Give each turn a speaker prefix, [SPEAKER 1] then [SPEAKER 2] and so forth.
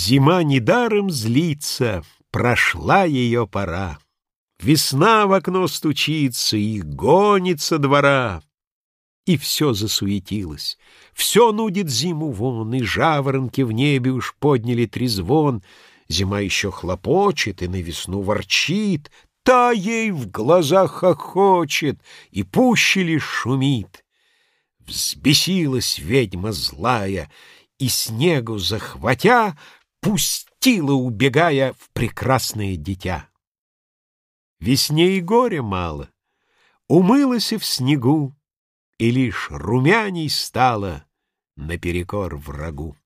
[SPEAKER 1] Зима недаром злится, прошла ее пора. Весна в окно стучится и гонится двора. И все засуетилось, все нудит зиму вон, И жаворонки в небе уж подняли трезвон. Зима еще хлопочет и на весну ворчит, Та ей в глазах хохочет и пуще лишь шумит. Взбесилась ведьма злая, и снегу захватя, Пустила, убегая, в прекрасное дитя. Весне и горе мало, умылась и в снегу, и лишь румяней стала наперекор врагу.